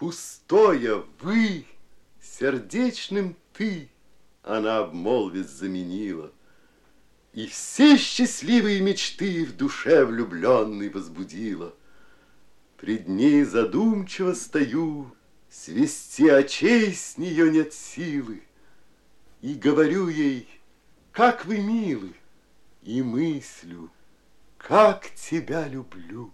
Пустое вы, сердечным ты, Она обмолвец заменила, И все счастливые мечты В душе влюбленной возбудила. Пред ней задумчиво стою, Свести очей с нее нет силы, И говорю ей, как вы милы, И мыслю, как тебя люблю.